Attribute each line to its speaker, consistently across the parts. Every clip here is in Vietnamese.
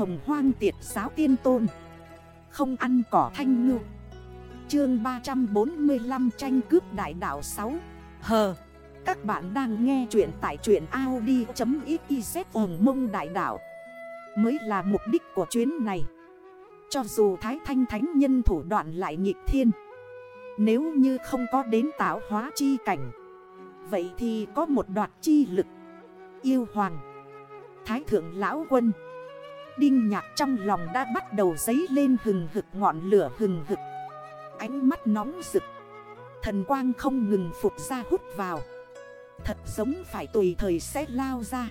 Speaker 1: hồng hoang tiệt giáo tiên tôn. Không ăn cỏ thanh ngư. Chương 345 tranh cướp đại đảo 6 Hờ Các bạn đang nghe chuyện tại truyện Audi.xyz hồng mông đại đảo Mới là mục đích của chuyến này. Cho dù Thái Thanh Thánh Nhân thủ đoạn lại nghịch thiên, Nếu như không có đến tạo hóa chi cảnh, Vậy thì có một đoạt chi lực. Yêu Hoàng, Thái Thượng Lão Quân Đinh nhạc trong lòng đã bắt đầu dấy lên hừng hực ngọn lửa hừng hực. Ánh mắt nóng rực. Thần quang không ngừng phục ra hút vào. Thật giống phải tùy thời sẽ lao ra.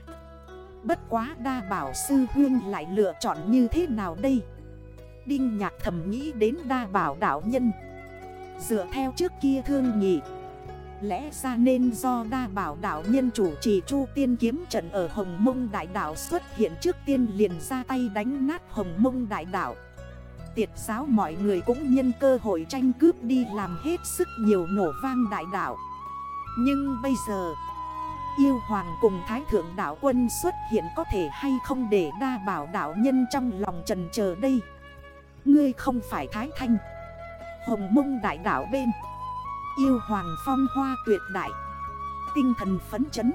Speaker 1: Bất quá đa bảo sư huyên lại lựa chọn như thế nào đây? Đinh nhạc thầm nghĩ đến đa bảo đảo nhân. Dựa theo trước kia thương nghị Lẽ ra nên do đa bảo đảo nhân chủ trì chu tiên kiếm trận ở Hồng Mông Đại đảo xuất hiện trước tiên liền ra tay đánh nát Hồng Mông Đại đảo Tiệt giáo mọi người cũng nhân cơ hội tranh cướp đi làm hết sức nhiều nổ vang đại đảo Nhưng bây giờ, Yêu hoàng cùng thái thượng đảo quân xuất hiện có thể hay không để đa bảo đảo nhân trong lòng trần chờ đây? Ngươi không phải thái thanh. Hồng mông đại đảo bên. Yêu hoàng phong hoa tuyệt đại. Tinh thần phấn chấn.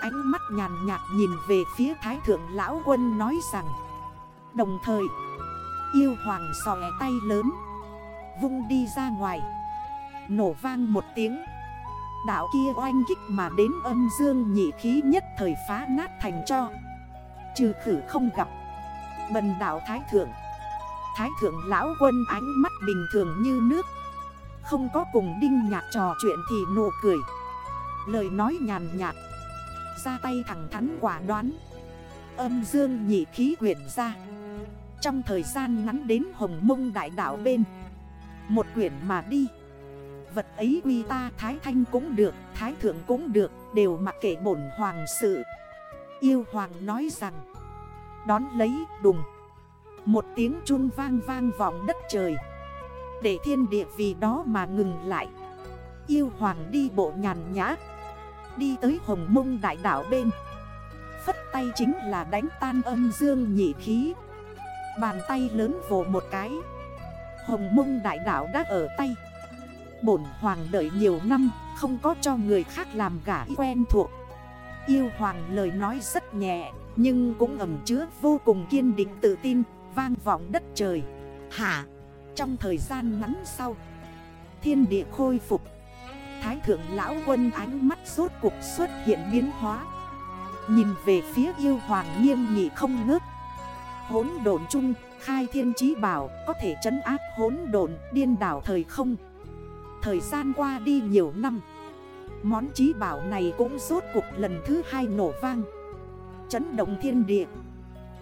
Speaker 1: Ánh mắt nhàn nhạt nhìn về phía thái thượng lão quân nói rằng, Đồng thời, Yêu hoàng sòe tay lớn, Vung đi ra ngoài, Nổ vang một tiếng. Đạo kia oanh kích mà đến âm dương nhị khí nhất thời phá nát thành cho. Trừ khử không gặp, Bần đạo thái thượng. Thái thượng lão quân ánh mắt bình thường như nước không có cùng đinh nhạc trò chuyện thì nụ cười. Lời nói nhàn nhạt. Ra tay thẳng thắn quả đoán. Âm dương nhị khí quyển ra. Trong thời gian ngắn đến hồng mông đại đảo bên. Một quyển mà đi. Vật ấy quy ta thái thanh cũng được, Thái thượng cũng được, Đều mặc kệ bổn hoàng sự. Yêu hoàng nói rằng, Đón lấy đùng. Một tiếng chun vang vang vọng đất trời. Để thiên địa vì đó mà ngừng lại. Yêu hoàng đi bộ nhàn nhã, Đi tới hồng mông đại đảo bên. Phất tay chính là đánh tan âm dương nhị khí. Bàn tay lớn vồ một cái. Hồng mông đại đảo đã ở tay. Bổn hoàng đợi nhiều năm, Không có cho người khác làm gã quen thuộc. Yêu hoàng lời nói rất nhẹ, Nhưng cũng ẩm chứa vô cùng kiên định tự tin, Vang vọng đất trời. Hả? Trong thời gian ngắn sau, Thiên địa khôi phục. Thái thượng lão quân ánh mắt rốt cuộc xuất hiện biến hóa. Nhìn về phía yêu hoàng nghiêm nghị không ngớt. Hốn đồn chung, khai thiên chí bảo, Có thể trấn áp hốn đồn điên đảo thời không. Thời gian qua đi nhiều năm, Món chí bảo này cũng rốt cuộc lần thứ hai nổ vang. Chấn động thiên địa,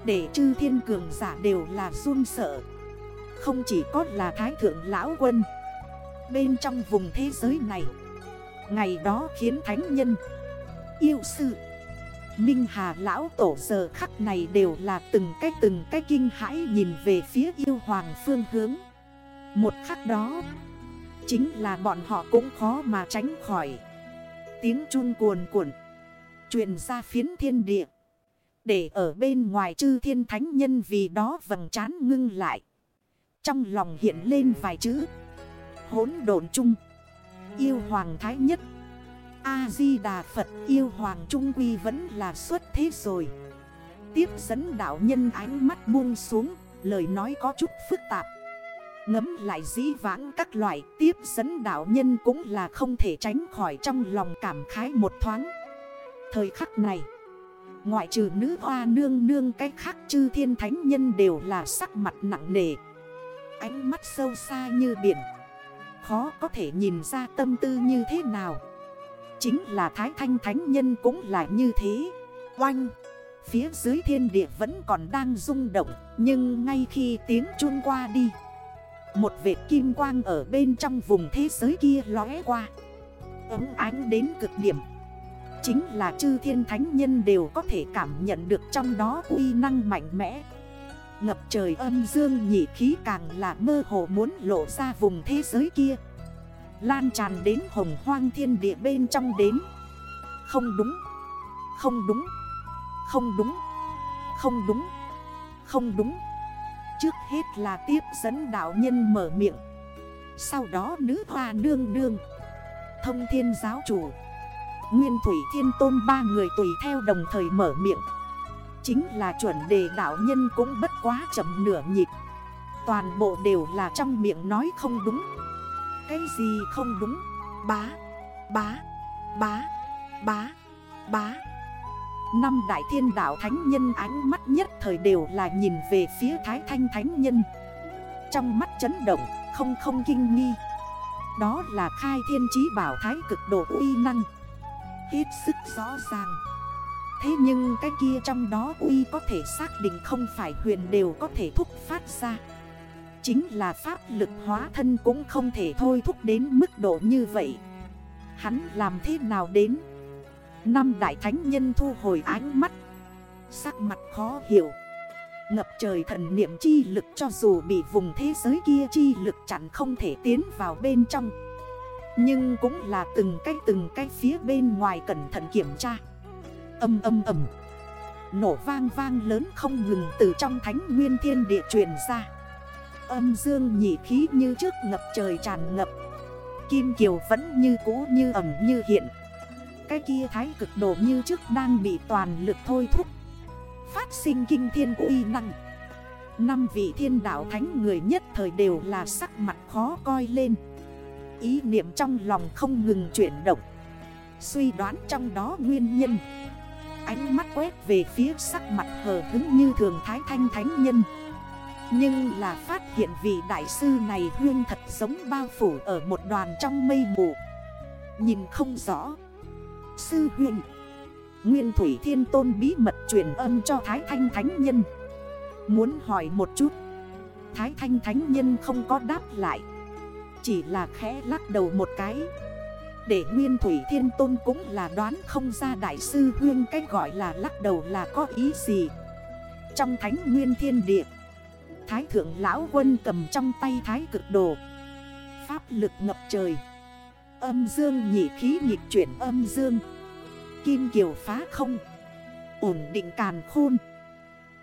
Speaker 1: Để chư thiên cường giả đều là run sợ. Không chỉ có là thái thượng lão quân, Bên trong vùng thế giới này, Ngày đó khiến thánh nhân, Yêu sự Minh Hà lão tổ giờ khắc này đều là từng cái từng cái kinh hãi nhìn về phía yêu hoàng phương hướng. Một khắc đó, Chính là bọn họ cũng khó mà tránh khỏi. Tiếng chun cuồn cuộn, truyền ra phiến thiên địa, Để ở bên ngoài chư thiên thánh nhân vì đó vầng trán ngưng lại. Trong lòng hiện lên vài chữ. Hốn độn chung. Yêu hoàng thái nhất. A-di-đà Phật yêu hoàng trung quy vẫn là xuất thế rồi. Tiếp dẫn đạo nhân ánh mắt buông xuống Lời nói có chút phức tạp. Ngấm lại dĩ vãng các loại tiếp dẫn đạo nhân cũng là không thể tránh khỏi trong lòng cảm khái một thoáng. Thời khắc này, ngoại trừ nữ hoa nương nương cách khác chư thiên thánh nhân đều là sắc mặt nặng nề. Ánh mắt sâu xa như biển. Khó có thể nhìn ra tâm tư như thế nào. Chính là thái thanh thánh nhân cũng là như thế. Oanh! Phía dưới thiên địa vẫn còn đang rung động, Nhưng ngay khi tiếng chun qua đi, một vệt kim quang ở bên trong vùng thế giới kia lóe qua Ấm ánh đến cực điểm Chính là chư thiên thánh nhân đều có thể cảm nhận được trong đó uy năng mạnh mẽ Ngập trời âm dương nhị khí càng là mơ hồ muốn lộ ra vùng thế giới kia. Lan tràn đến hồng hoang thiên địa bên trong đến. Không đúng Không đúng Không đúng Không đúng không đúng. Trước hết là tiếp dẫn đạo nhân mở miệng. Sau đó nữ hoa đương đương Thông thiên giáo chủ. Nguyên thủy thiên tôn ba người tùy theo đồng thời mở miệng. Chính là chuẩn đề đạo nhân cũng bất quá chậm nửa nhịp. Toàn bộ đều là trong miệng nói không đúng. Cái gì không đúng? Bá, bá, bá, bá, bá. Năm đại thiên đạo thánh nhân ánh mắt nhất thời đều là nhìn về phía thái thanh thánh nhân. Trong mắt chấn động, không không kinh nghi. Đó là khai thiên trí bảo thái cực độ uy năng. Hết sức rõ ràng. Thế nhưng cái kia trong đó uy có thể xác định không phải huyền đều có thể thúc phát ra. Chính là pháp lực hóa thân cũng không thể thôi thúc đến mức độ như vậy. Hắn làm thế nào đến? Năm đại thánh nhân thu hồi ánh mắt. Sắc mặt khó hiểu. Ngập trời thần niệm chi lực cho dù bị vùng thế giới kia chi lực chẳng không thể tiến vào bên trong. Nhưng cũng là từng cái từng cái phía bên ngoài cẩn thận kiểm tra. Âm âm âm. Nổ vang vang lớn không ngừng từ trong thánh nguyên thiên địa truyền ra. Âm dương nhị khí như trước ngập trời tràn ngập. Kim Kiều vẫn như cũ, như ẩm, như hiện. Cái kia thái cực độ như trước đang bị toàn lực thôi thúc. Phát sinh kinh thiên uy năng. Năm vị thiên đạo thánh người nhất thời đều là sắc mặt khó coi lên. Ý niệm trong lòng không ngừng chuyển động. Suy đoán trong đó nguyên nhân. Ánh mắt quét về phía sắc mặt hờ hứng như thường thái thanh thánh nhân. Nhưng là phát hiện vị đại sư này huyên thật giống bao phủ ở một đoàn trong mây mù. Nhìn không rõ. Sư huyên Nguyên Thủy Thiên Tôn bí mật truyền âm cho Thái Thanh Thánh Nhân. Muốn hỏi một chút. Thái Thanh Thánh Nhân không có đáp lại. Chỉ là khẽ lắc đầu một cái. Để Nguyên Thủy Thiên Tôn cũng là đoán không ra Đại sư Huyên cách gọi là lắc đầu là có ý gì. Trong Thánh Nguyên Thiên Địa, Thái Thượng Lão Quân cầm trong tay Thái Cực Đồ. Pháp lực ngập trời. Âm dương nhị khí nhịp chuyển âm dương. Kim Kiều phá không. Ổn định càn khôn.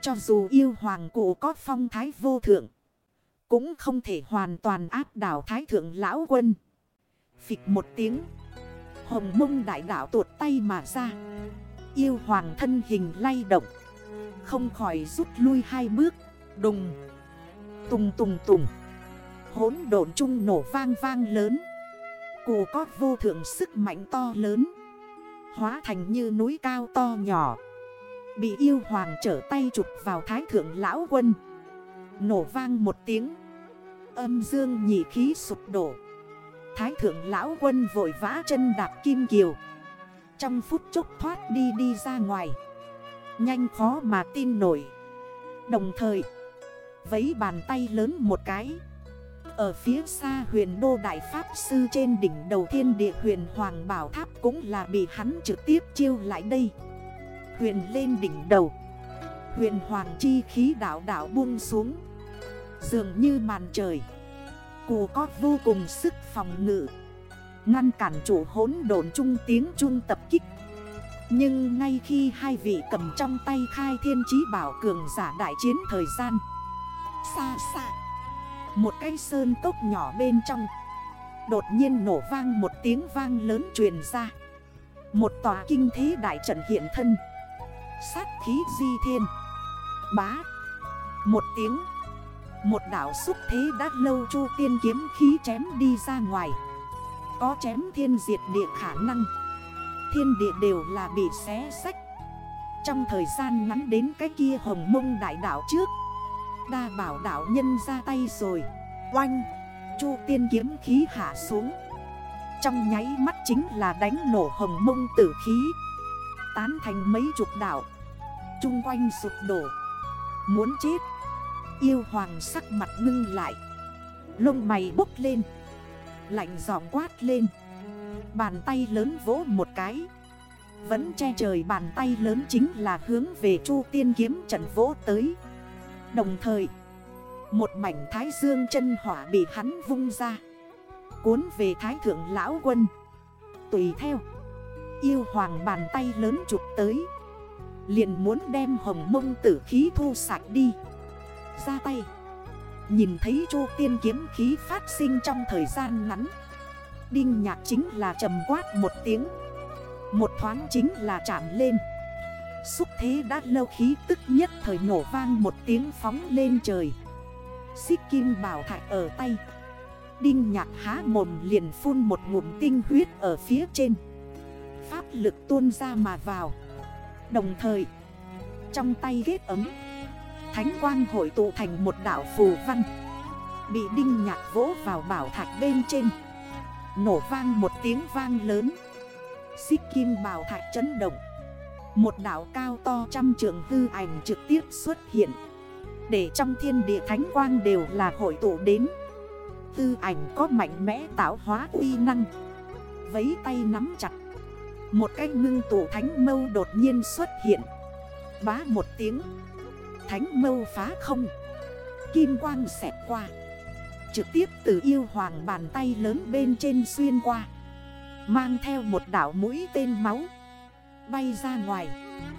Speaker 1: Cho dù yêu hoàng cụ có phong thái vô thượng, Cũng không thể hoàn toàn áp đảo thái thượng lão quân. Phịch một tiếng. Hồng mông đại đảo tuột tay mà ra. Yêu hoàng thân hình lay động. Không khỏi rút lui hai bước. Đùng. Tùng tùng tùng. Hốn độn chung nổ vang vang lớn. Cụ có vô thượng sức mạnh to lớn. Hóa thành như núi cao to nhỏ. Bị yêu hoàng trở tay chụp vào thái thượng lão quân. Nổ vang một tiếng. Âm dương nhị khí sụp đổ. Thái thượng lão quân vội vã chân đạp kim kiều. Trong phút chốc thoát đi đi ra ngoài. Nhanh khó mà tin nổi. Đồng thời Vấy bàn tay lớn một cái. Ở phía xa huyền đô đại pháp sư trên đỉnh đầu thiên địa huyền hoàng bảo tháp cũng là bị hắn trực tiếp chiêu lại đây. Huyền lên đỉnh đầu. Huyền hoàng chi khí đảo đảo buông xuống. Dường như màn trời cù có vô cùng sức phòng ngự. Ngăn cản chủ hốn đồn trung tiếng trung tập kích. Nhưng ngay khi hai vị cầm trong tay khai thiên chí bảo cường giả đại chiến thời gian. Xa xa, một cây sơn tốc nhỏ bên trong, Đột nhiên nổ vang một tiếng vang lớn truyền ra. Một tòa kinh thế đại trận hiện thân. Sát khí di thiên. Bá. Một tiếng. Một đảo xúc thế đã lâu chu tiên kiếm khí chém đi ra ngoài. Có chém thiên diệt địa khả năng. Thiên địa đều là bị xé sách Trong thời gian ngắn đến cái kia hồng mông đại đảo trước, Đa bảo đảo nhân ra tay rồi. Oanh, Chu tiên kiếm khí hạ xuống. Trong nháy mắt chính là đánh nổ hồng mông tử khí. Tán thành mấy chục đảo. Trung quanh sụp đổ. Muốn chết. Yêu hoàng sắc mặt ngưng lại. Lông mày bốc lên. Lạnh giọng quát lên. Bàn tay lớn vỗ một cái. Vẫn che trời bàn tay lớn chính là hướng về chu tiên kiếm trận vỗ tới. Đồng thời, Một mảnh thái dương chân hỏa bị hắn vung ra. Cuốn về thái thượng lão quân. Tùy theo, Yêu hoàng bàn tay lớn chụp tới. Liền muốn đem hồng mông tử khí thu sạch đi ra tay. Nhìn thấy chu tiên kiếm khí phát sinh trong thời gian ngắn. Đinh nhạc chính là trầm quát một tiếng. Một thoáng chính là chạm lên. Xúc thế đã lâu khí tức nhất thời nổ vang một tiếng phóng lên trời. Xích kim bảo thạch ở tay. Đinh nhạc há mồm liền phun một ngụm tinh huyết ở phía trên. Pháp lực tuôn ra mà vào. Đồng thời, Trong tay ghét ấm Thánh quang hội tụ thành một đảo phù văn. Bị đinh nhạc vỗ vào bảo thạch bên trên. Nổ vang một tiếng vang lớn. Xích kim bảo thạch chấn động. Một đảo cao to trăm trường hư ảnh trực tiếp xuất hiện. Để trong thiên địa thánh quang đều là hội tụ đến. Tư ảnh có mạnh mẽ tạo hóa uy năng. Vấy tay nắm chặt. Một cái ngưng tủ thánh mâu đột nhiên xuất hiện. Bá một tiếng. Thánh mâu phá không. Kim quang xẹt qua. Trực tiếp từ yêu hoàng bàn tay lớn bên trên xuyên qua. Mang theo một đảo mũi tên máu. Bay ra ngoài.